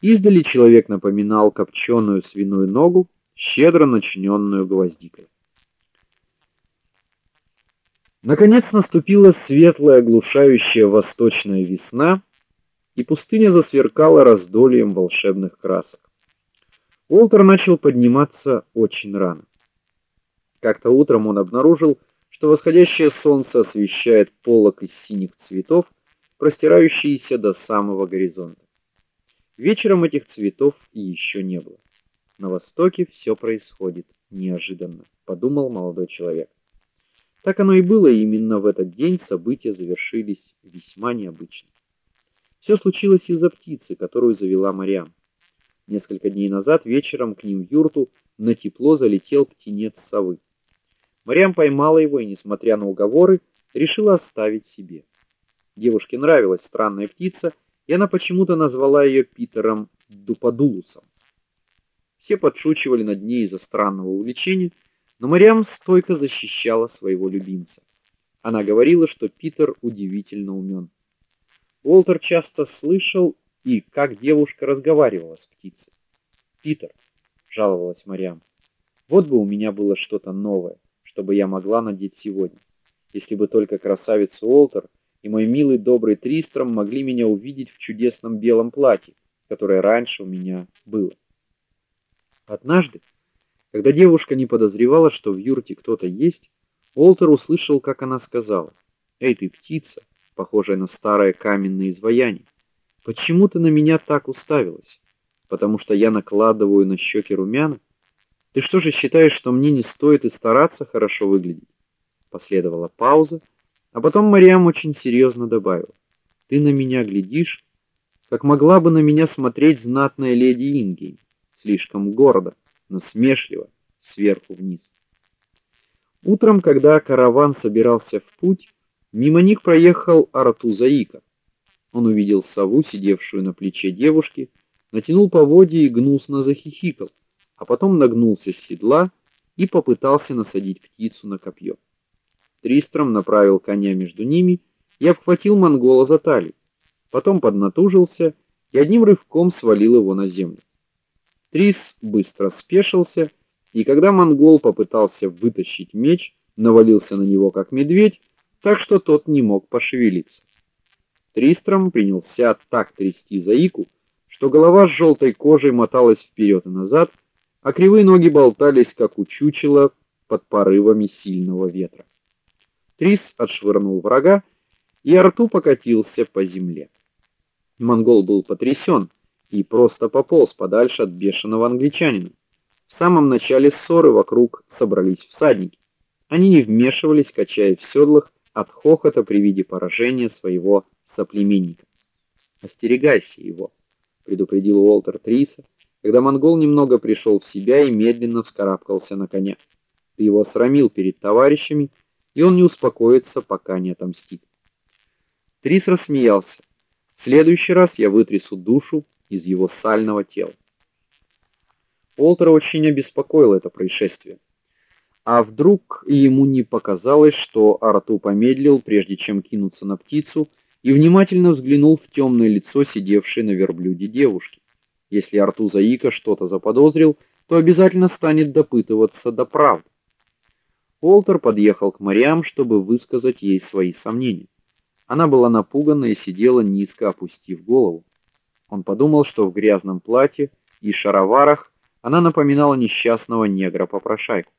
Издали человек напоминал копченую свиную ногу, щедро начиненную гвоздикой. Наконец наступила светлая, оглушающая восточная весна, и пустыня засверкала раздольем волшебных красок. Уолтер начал подниматься очень рано. Как-то утром он обнаружил, что восходящее солнце освещает полог из синих цветов, простирающийся до самого горизонта. Вечером этих цветов и еще не было. На востоке все происходит неожиданно, подумал молодой человек. Так оно и было, и именно в этот день события завершились весьма необычно. Все случилось из-за птицы, которую завела Марьям. Несколько дней назад вечером к ним в юрту на тепло залетел птенец совы. Марьям поймала его и, несмотря на уговоры, решила оставить себе. Девушке нравилась странная птица, и она почему-то назвала ее Питером Дупадулусом. Все подшучивали над ней из-за странного увлечения, но Марьям стойко защищала своего любимца. Она говорила, что Питер удивительно умен. Уолтер часто слышал и как девушка разговаривала с птицей. "Питер", жаловалась Марьям. "Вот бы у меня было что-то новое, чтобы я могла надеть сегодня. Если бы только красавица Уолтер и мой милый добрый Тристром могли меня увидеть в чудесном белом платье, которое раньше у меня было". Однажды, когда девушка не подозревала, что в юрте кто-то есть, Уолтер услышал, как она сказала: "Эй ты, птица, похожая на старое каменное изваяние, почему ты на меня так уставилась? Потому что я накладываю на щеки румяна? Ты что же считаешь, что мне не стоит и стараться хорошо выглядеть?" Последовала пауза, а потом Мариам очень серьезно добавила: "Ты на меня глядишь, как могла бы на меня смотреть знатная леди Инги, слишком гордо, насмешливо, сверху вниз". Утром, когда караван собирался в путь, мимо них проехал Аратузаика. Он увидел сову, сидевшую на плече девушки, натянул поводья и гнусно захихикал, а потом нагнулся с седла и попытался насадить птицу на копье. Тристром направил коня между ними и обхватил монгола за талию. Потом поднатужился и одним рывком свалил его на землю. Трис быстро спешился, и когда монгол попытался вытащить меч, навалился на него как медведь, так что тот не мог пошевелиться. Тристром принялся так трясти заику, что голова с желтой кожей моталась вперед и назад, а кривые ноги болтались как у чучела под порывами сильного ветра. Трис отшвырнул врага, и Арту покатился по земле. Монгол был потрясен и просто пополз подальше от бешеного англичанина. В самом начале ссоры вокруг собрались всадники. Они не вмешивались, качаясь в седлах от хохота при виде поражения своего соплеменника. "Остерегайся его", предупредил Уолтер Триса, когда монгол немного пришел в себя и медленно вскарабкался на коня. "Ты его срамил перед товарищами, и он не успокоится, пока не отомстит". Трис рассмеялся. "В следующий раз я вытрясу душу из его сального тела". Уолтера очень обеспокоило это происшествие. А вдруг ему не показалось, что Арту помедлил, прежде чем кинуться на птицу, и внимательно взглянул в темное лицо сидевшей на верблюде девушки. Если Арту Заика что-то заподозрил, то обязательно станет допытываться до правды. Уолтер подъехал к Мариам, чтобы высказать ей свои сомнения. Она была напугана и сидела низко опустив голову. Он подумал, что в грязном платье и шароварах она напоминала несчастного негра-попрошайку.